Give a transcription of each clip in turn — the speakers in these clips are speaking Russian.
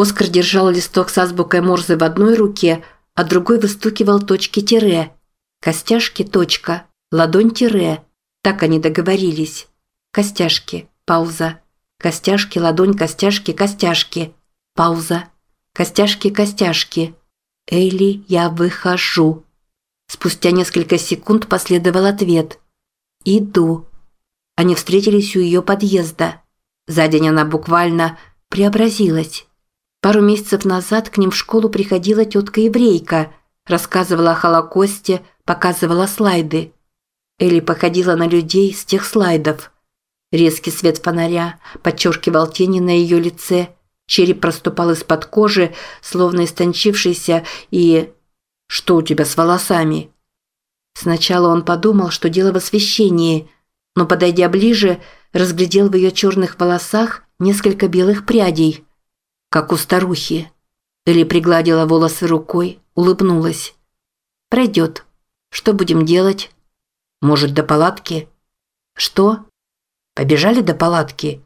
Оскар держал листок с азбукой Морзе в одной руке, а другой выстукивал точки-тире. Костяшки, точка, ладонь-тире. Так они договорились. Костяшки, пауза. Костяшки, ладонь, костяшки, костяшки. Пауза. Костяшки, костяшки. Эйли, я выхожу. Спустя несколько секунд последовал ответ. Иду. Они встретились у ее подъезда. За день она буквально преобразилась. Пару месяцев назад к ним в школу приходила тетка-еврейка, рассказывала о Холокосте, показывала слайды. Элли походила на людей с тех слайдов. Резкий свет фонаря подчеркивал тени на ее лице, череп проступал из-под кожи, словно истончившийся, и... «Что у тебя с волосами?» Сначала он подумал, что дело в освещении, но, подойдя ближе, разглядел в ее черных волосах несколько белых прядей – как у старухи. Элли пригладила волосы рукой, улыбнулась. «Пройдет. Что будем делать?» «Может, до палатки?» «Что?» «Побежали до палатки?»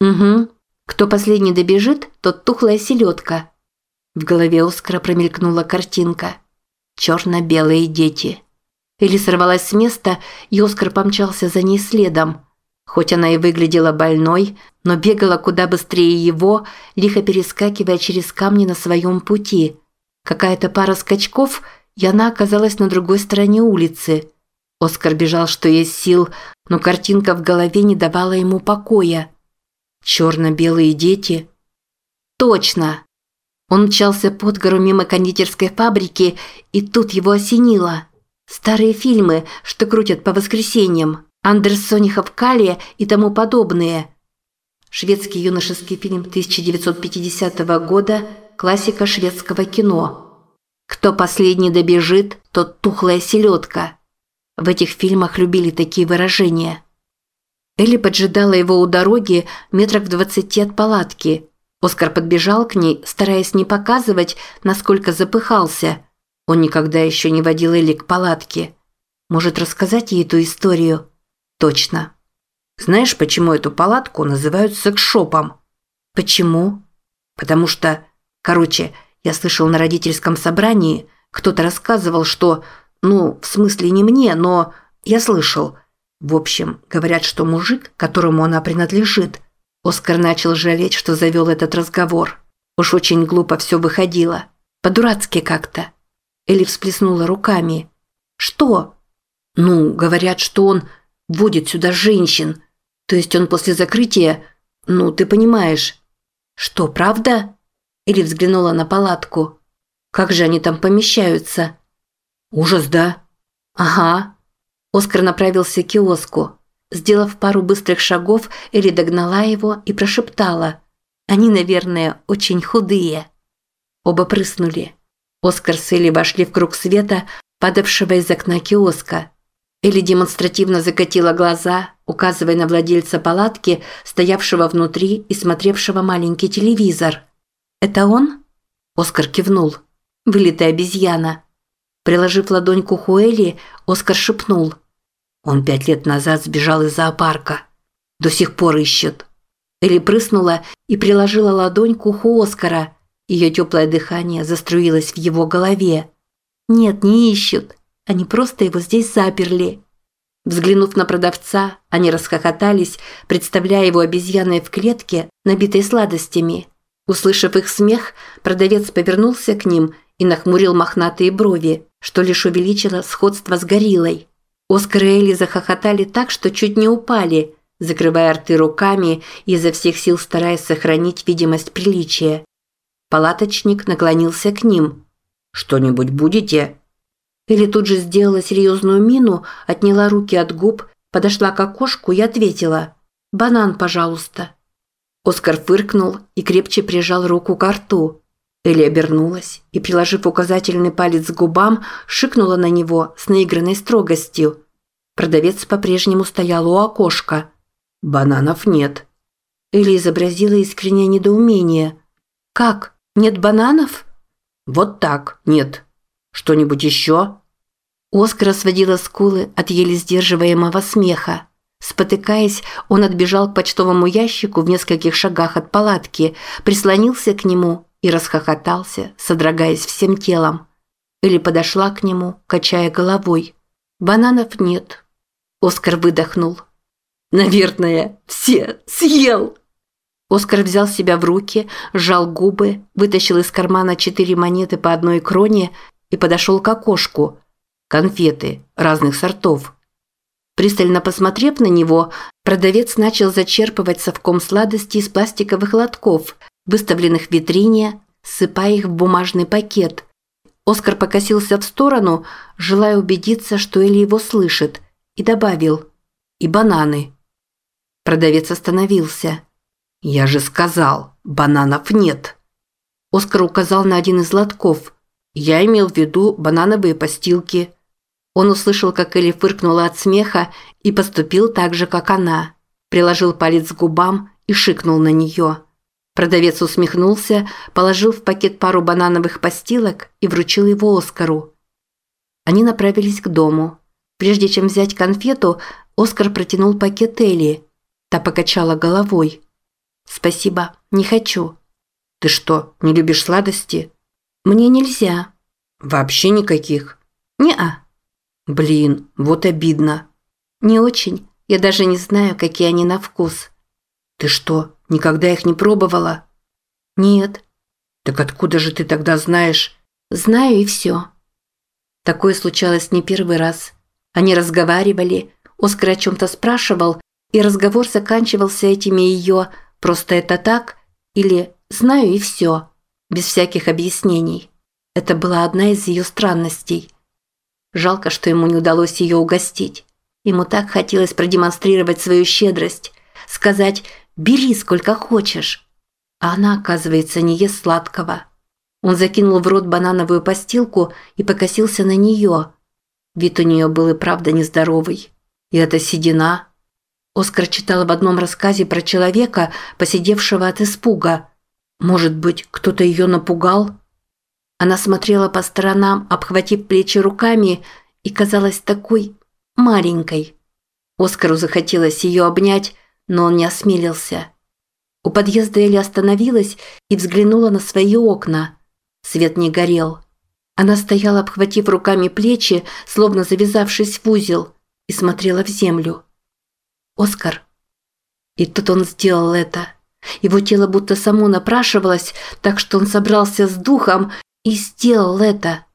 «Угу. Кто последний добежит, тот тухлая селедка». В голове Оскара промелькнула картинка. «Черно-белые дети». Элли сорвалась с места, и Оскар помчался за ней следом. Хоть она и выглядела больной, но бегала куда быстрее его, лихо перескакивая через камни на своем пути. Какая-то пара скачков, и она оказалась на другой стороне улицы. Оскар бежал, что есть сил, но картинка в голове не давала ему покоя. Черно-белые дети. Точно! Он мчался под гору мимо кондитерской фабрики, и тут его осенило. Старые фильмы, что крутят по воскресеньям. Андерсонихов Калия и тому подобные. Шведский юношеский фильм 1950 года, классика шведского кино. Кто последний добежит, тот тухлая селедка. В этих фильмах любили такие выражения. Элли поджидала его у дороги метрах в двадцати от палатки. Оскар подбежал к ней, стараясь не показывать, насколько запыхался. Он никогда еще не водил Элли к палатке. Может рассказать ей эту историю? Точно. Знаешь, почему эту палатку называют секс-шопом? Почему? Потому что, короче, я слышал на родительском собрании, кто-то рассказывал, что, ну, в смысле не мне, но я слышал. В общем, говорят, что мужик, которому она принадлежит, Оскар начал жалеть, что завел этот разговор. Уж очень глупо все выходило. По-дурацки как-то. Элли всплеснула руками. «Что?» «Ну, говорят, что он водит сюда женщин. То есть он после закрытия... Ну, ты понимаешь. Что, правда? Или взглянула на палатку. Как же они там помещаются? Ужас, да? Ага. Оскар направился к киоску. Сделав пару быстрых шагов, Эли догнала его и прошептала. Они, наверное, очень худые. Оба прыснули. Оскар с Элли вошли в круг света, падавшего из окна киоска. Элли демонстративно закатила глаза, указывая на владельца палатки, стоявшего внутри и смотревшего маленький телевизор. «Это он?» Оскар кивнул. «Вылитая обезьяна». Приложив ладонь к уху Элли, Оскар шепнул. «Он пять лет назад сбежал из зоопарка. До сих пор ищет». Элли прыснула и приложила ладонь к уху Оскара. Ее теплое дыхание заструилось в его голове. «Нет, не ищут. Они просто его здесь заперли. Взглянув на продавца, они расхохотались, представляя его обезьяной в клетке, набитой сладостями. Услышав их смех, продавец повернулся к ним и нахмурил мохнатые брови, что лишь увеличило сходство с гориллой. Оскар и Элли захохотали так, что чуть не упали, закрывая рты руками и изо всех сил стараясь сохранить видимость приличия. Палаточник наклонился к ним. «Что-нибудь будете?» Или тут же сделала серьезную мину, отняла руки от губ, подошла к окошку и ответила «Банан, пожалуйста». Оскар фыркнул и крепче прижал руку к рту. Элли обернулась и, приложив указательный палец к губам, шикнула на него с наигранной строгостью. Продавец по-прежнему стоял у окошка. «Бананов нет». Элли изобразила искреннее недоумение. «Как? Нет бананов?» «Вот так, нет. Что-нибудь еще?» Оскар сводила скулы от еле сдерживаемого смеха. Спотыкаясь, он отбежал к почтовому ящику в нескольких шагах от палатки, прислонился к нему и расхохотался, содрогаясь всем телом. Или подошла к нему, качая головой. «Бананов нет». Оскар выдохнул. «Наверное, все съел!» Оскар взял себя в руки, сжал губы, вытащил из кармана четыре монеты по одной кроне и подошел к окошку. Конфеты разных сортов. Пристально посмотрев на него, продавец начал зачерпывать совком сладости из пластиковых лотков, выставленных в витрине, сыпая их в бумажный пакет. Оскар покосился в сторону, желая убедиться, что Элли его слышит, и добавил «И бананы». Продавец остановился. «Я же сказал, бананов нет». Оскар указал на один из лотков. «Я имел в виду банановые постилки». Он услышал, как Элли фыркнула от смеха и поступил так же, как она. Приложил палец к губам и шикнул на нее. Продавец усмехнулся, положил в пакет пару банановых постилок и вручил его Оскару. Они направились к дому. Прежде чем взять конфету, Оскар протянул пакет Элли. Та покачала головой. «Спасибо, не хочу». «Ты что, не любишь сладости?» «Мне нельзя». «Вообще никаких?» «Не-а». «Блин, вот обидно». «Не очень. Я даже не знаю, какие они на вкус». «Ты что, никогда их не пробовала?» «Нет». «Так откуда же ты тогда знаешь?» «Знаю и все». Такое случалось не первый раз. Они разговаривали, Оскар о чем-то спрашивал, и разговор заканчивался этими ее Просто это так? Или знаю и все? Без всяких объяснений. Это была одна из ее странностей. Жалко, что ему не удалось ее угостить. Ему так хотелось продемонстрировать свою щедрость. Сказать «бери сколько хочешь». А она, оказывается, не ест сладкого. Он закинул в рот банановую постилку и покосился на нее. Вид у нее был и правда нездоровый. И эта седина, Оскар читал в одном рассказе про человека, посидевшего от испуга. Может быть, кто-то ее напугал? Она смотрела по сторонам, обхватив плечи руками, и казалась такой маленькой. Оскару захотелось ее обнять, но он не осмелился. У подъезда Элли остановилась и взглянула на свои окна. Свет не горел. Она стояла, обхватив руками плечи, словно завязавшись в узел, и смотрела в землю. Оскар. И тут он сделал это. Его тело будто само напрашивалось, так что он собрался с духом и сделал это.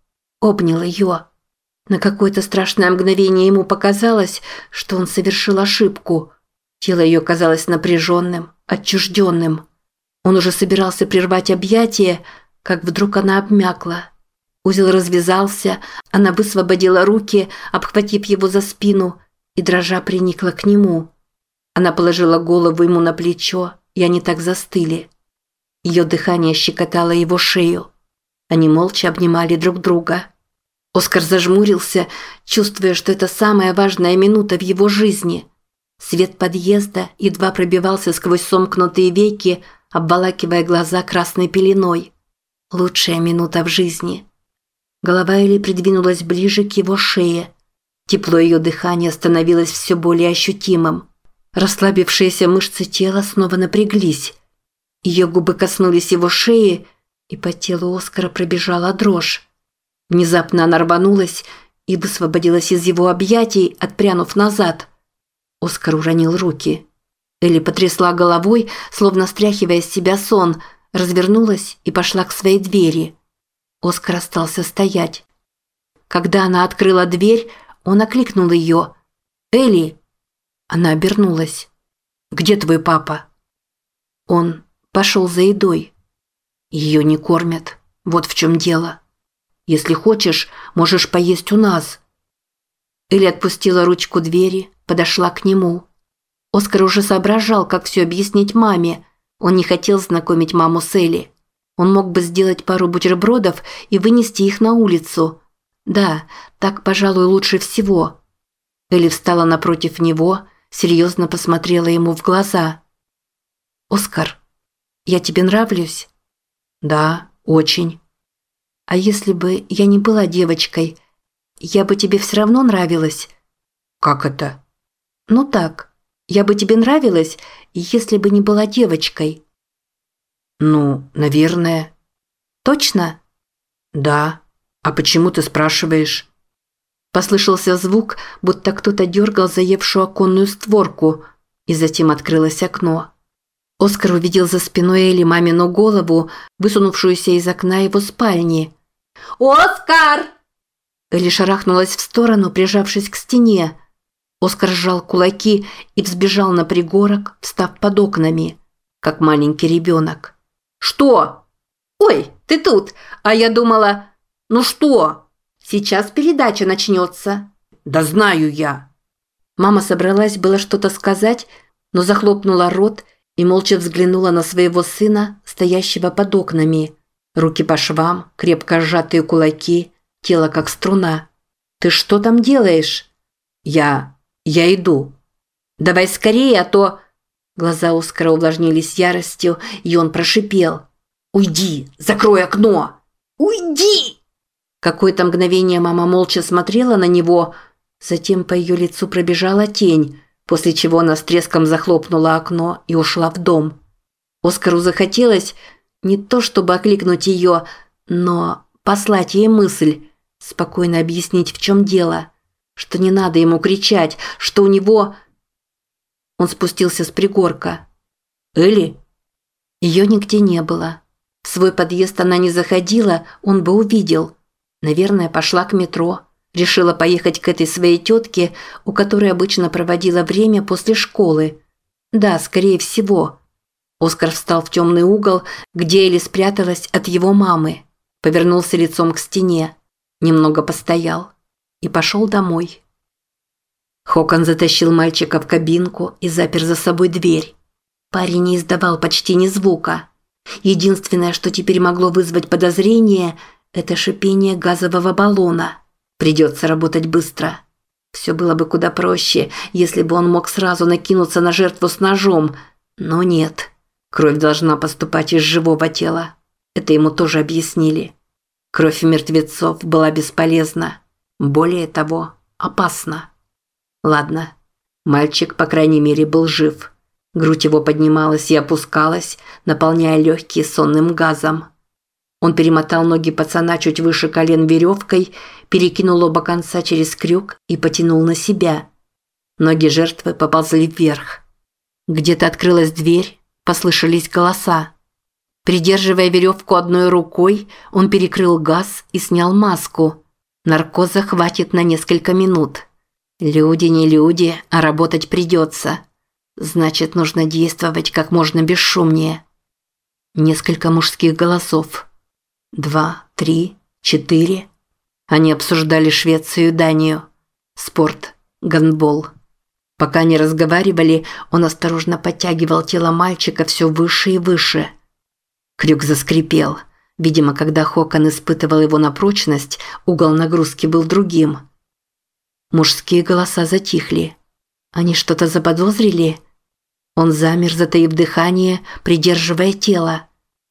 Обнял ее. На какое-то страшное мгновение ему показалось, что он совершил ошибку. Тело ее казалось напряженным, отчужденным. Он уже собирался прервать объятие, как вдруг она обмякла. Узел развязался, она высвободила руки, обхватив его за спину – и дрожа приникла к нему. Она положила голову ему на плечо, и они так застыли. Ее дыхание щекотало его шею. Они молча обнимали друг друга. Оскар зажмурился, чувствуя, что это самая важная минута в его жизни. Свет подъезда едва пробивался сквозь сомкнутые веки, обволакивая глаза красной пеленой. Лучшая минута в жизни. Голова Эли придвинулась ближе к его шее – Тепло ее дыхания становилось все более ощутимым. Расслабившиеся мышцы тела снова напряглись. Ее губы коснулись его шеи, и по телу Оскара пробежала дрожь. Внезапно она рванулась и высвободилась из его объятий, отпрянув назад. Оскар уронил руки. Элли потрясла головой, словно стряхивая с себя сон, развернулась и пошла к своей двери. Оскар остался стоять. Когда она открыла дверь, он окликнул ее. «Элли!» Она обернулась. «Где твой папа?» Он пошел за едой. Ее не кормят. Вот в чем дело. Если хочешь, можешь поесть у нас. Элли отпустила ручку двери, подошла к нему. Оскар уже соображал, как все объяснить маме. Он не хотел знакомить маму с Элли. Он мог бы сделать пару бутербродов и вынести их на улицу. Да, так, пожалуй, лучше всего. Элли встала напротив него, серьезно посмотрела ему в глаза. «Оскар, я тебе нравлюсь?» «Да, очень». «А если бы я не была девочкой, я бы тебе все равно нравилась?» «Как это?» «Ну так, Я бы тебе нравилась, если бы не была девочкой». «Ну, наверное». «Точно?» «Да. А почему ты спрашиваешь?» Послышался звук, будто кто-то дергал заевшую оконную створку, и затем открылось окно. Оскар увидел за спиной Элли мамину голову, высунувшуюся из окна его спальни. «Оскар!» Элли шарахнулась в сторону, прижавшись к стене. Оскар сжал кулаки и взбежал на пригорок, встав под окнами, как маленький ребенок. «Что?» «Ой, ты тут! А я думала...» «Ну что?» «Сейчас передача начнется». «Да знаю я». Мама собралась было что-то сказать, но захлопнула рот и молча взглянула на своего сына, стоящего под окнами. Руки по швам, крепко сжатые кулаки, тело как струна. «Ты что там делаешь?» «Я... я иду». «Давай скорее, а то...» Глаза Оскара увлажнились яростью, и он прошипел. «Уйди! Закрой окно! Уйди!» Какое-то мгновение мама молча смотрела на него, затем по ее лицу пробежала тень, после чего она с треском захлопнула окно и ушла в дом. Оскару захотелось не то чтобы окликнуть ее, но послать ей мысль, спокойно объяснить, в чем дело, что не надо ему кричать, что у него... Он спустился с пригорка. «Элли?» Ее нигде не было. В свой подъезд она не заходила, он бы увидел. Наверное, пошла к метро. Решила поехать к этой своей тетке, у которой обычно проводила время после школы. Да, скорее всего. Оскар встал в темный угол, где Элли спряталась от его мамы. Повернулся лицом к стене. Немного постоял. И пошел домой. Хокон затащил мальчика в кабинку и запер за собой дверь. Парень не издавал почти ни звука. Единственное, что теперь могло вызвать подозрение, это шипение газового баллона – Придется работать быстро. Все было бы куда проще, если бы он мог сразу накинуться на жертву с ножом. Но нет. Кровь должна поступать из живого тела. Это ему тоже объяснили. Кровь мертвецов была бесполезна. Более того, опасна. Ладно. Мальчик, по крайней мере, был жив. Грудь его поднималась и опускалась, наполняя легкие сонным газом. Он перемотал ноги пацана чуть выше колен веревкой, перекинул оба конца через крюк и потянул на себя. Ноги жертвы поползли вверх. Где-то открылась дверь, послышались голоса. Придерживая веревку одной рукой, он перекрыл газ и снял маску. Наркоза хватит на несколько минут. Люди не люди, а работать придется. Значит, нужно действовать как можно бесшумнее. Несколько мужских голосов два, три, четыре. Они обсуждали Швецию и Данию. Спорт, гандбол. Пока они разговаривали, он осторожно подтягивал тело мальчика все выше и выше. Крюк заскрипел. Видимо, когда Хокон испытывал его на прочность, угол нагрузки был другим. Мужские голоса затихли. Они что-то заподозрили? Он замер, затаив дыхание, придерживая тело.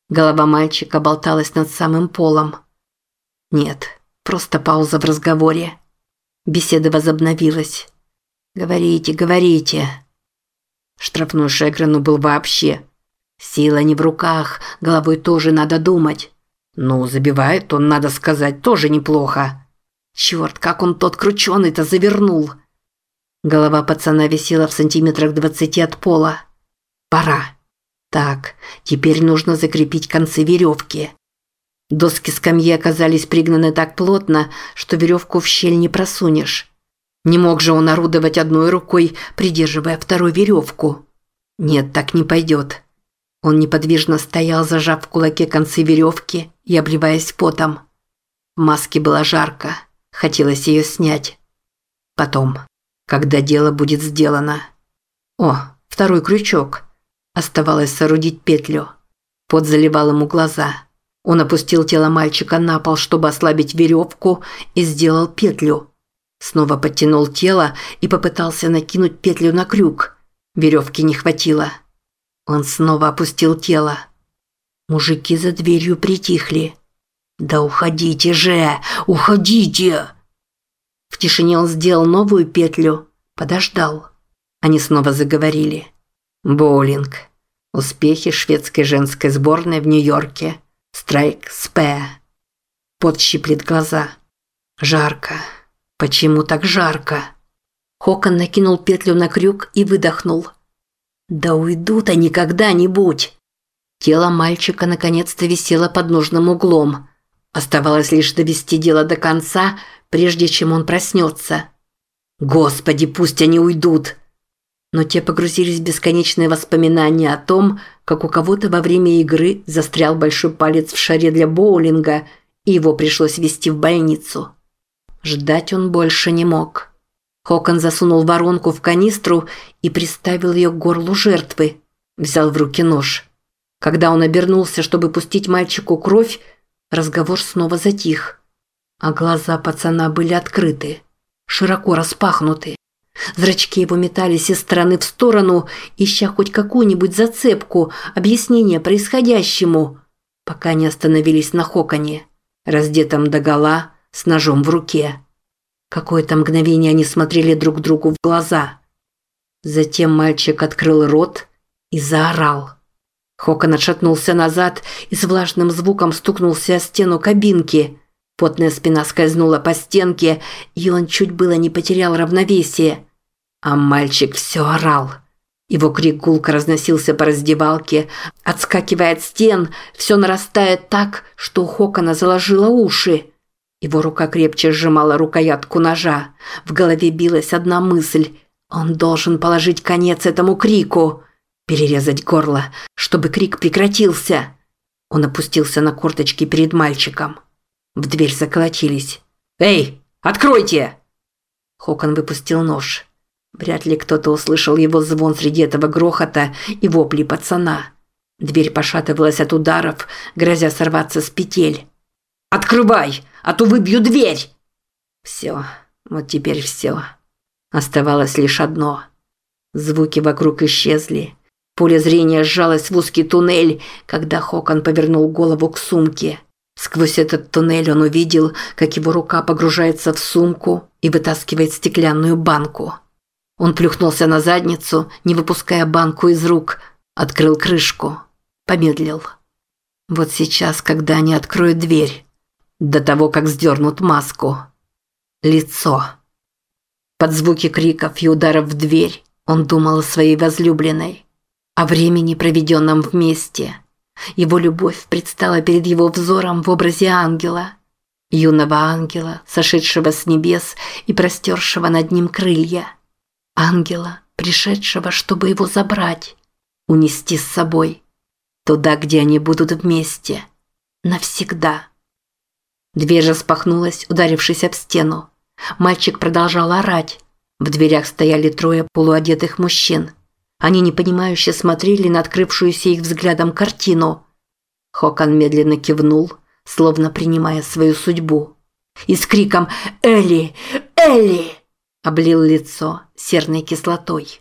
Голова мальчика болталась над самым полом. Нет, просто пауза в разговоре. Беседа возобновилась. «Говорите, говорите». Штрафной Шегрену был вообще. Сила не в руках, головой тоже надо думать. Ну, забивает он, надо сказать, тоже неплохо. Черт, как он тот крученый-то завернул. Голова пацана висела в сантиметрах двадцати от пола. Пора. Так, теперь нужно закрепить концы веревки. Доски скамьи оказались пригнаны так плотно, что веревку в щель не просунешь. Не мог же он орудовать одной рукой, придерживая вторую веревку. Нет, так не пойдет. Он неподвижно стоял, зажав в кулаке концы веревки и обливаясь потом. Маске было жарко, хотелось ее снять. Потом, когда дело будет сделано. О, второй крючок – Оставалось соорудить петлю. Пот заливал ему глаза. Он опустил тело мальчика на пол, чтобы ослабить веревку, и сделал петлю. Снова подтянул тело и попытался накинуть петлю на крюк. Веревки не хватило. Он снова опустил тело. Мужики за дверью притихли. «Да уходите же! Уходите!» В тишине он сделал новую петлю. Подождал. Они снова заговорили. Боулинг. Успехи шведской женской сборной в Нью-Йорке. Страйк Спэ. Пот щиплет глаза. Жарко. Почему так жарко? Хокон накинул петлю на крюк и выдохнул. Да уйдут они когда-нибудь. Тело мальчика наконец-то висело под нужным углом. Оставалось лишь довести дело до конца, прежде чем он проснется. Господи, пусть они уйдут. Но те погрузились в бесконечные воспоминания о том, как у кого-то во время игры застрял большой палец в шаре для боулинга, и его пришлось везти в больницу. Ждать он больше не мог. Хокон засунул воронку в канистру и приставил ее к горлу жертвы. Взял в руки нож. Когда он обернулся, чтобы пустить мальчику кровь, разговор снова затих. А глаза пацана были открыты, широко распахнуты. Зрачки его метались из стороны в сторону, ища хоть какую-нибудь зацепку, объяснение происходящему, пока не остановились на Хоконе, раздетом догола, с ножом в руке. Какое-то мгновение они смотрели друг другу в глаза. Затем мальчик открыл рот и заорал. Хокон отшатнулся назад и с влажным звуком стукнулся о стену кабинки. Потная спина скользнула по стенке, и он чуть было не потерял равновесие. А мальчик все орал. Его крик гулко разносился по раздевалке, отскакивая от стен, все нарастает так, что у Хокона заложило уши. Его рука крепче сжимала рукоятку ножа. В голове билась одна мысль. Он должен положить конец этому крику. Перерезать горло, чтобы крик прекратился. Он опустился на корточки перед мальчиком. В дверь заколотились. «Эй, откройте!» Хокон выпустил нож. Вряд ли кто-то услышал его звон среди этого грохота и вопли пацана. Дверь пошатывалась от ударов, грозя сорваться с петель. «Открывай, а то выбью дверь!» Все, вот теперь все. Оставалось лишь одно. Звуки вокруг исчезли. Поле зрения сжалось в узкий туннель, когда Хокон повернул голову к сумке. Сквозь этот туннель он увидел, как его рука погружается в сумку и вытаскивает стеклянную банку. Он плюхнулся на задницу, не выпуская банку из рук, открыл крышку, помедлил. Вот сейчас, когда они откроют дверь, до того, как сдернут маску. Лицо. Под звуки криков и ударов в дверь он думал о своей возлюбленной, о времени, проведенном вместе. Его любовь предстала перед его взором в образе ангела. Юного ангела, сошедшего с небес и простершего над ним крылья. Ангела, пришедшего, чтобы его забрать, унести с собой. Туда, где они будут вместе. Навсегда. Дверь распахнулась, ударившись об стену. Мальчик продолжал орать. В дверях стояли трое полуодетых мужчин. Они непонимающе смотрели на открывшуюся их взглядом картину. Хокон медленно кивнул, словно принимая свою судьбу. И с криком «Элли! Элли!» облил лицо серной кислотой.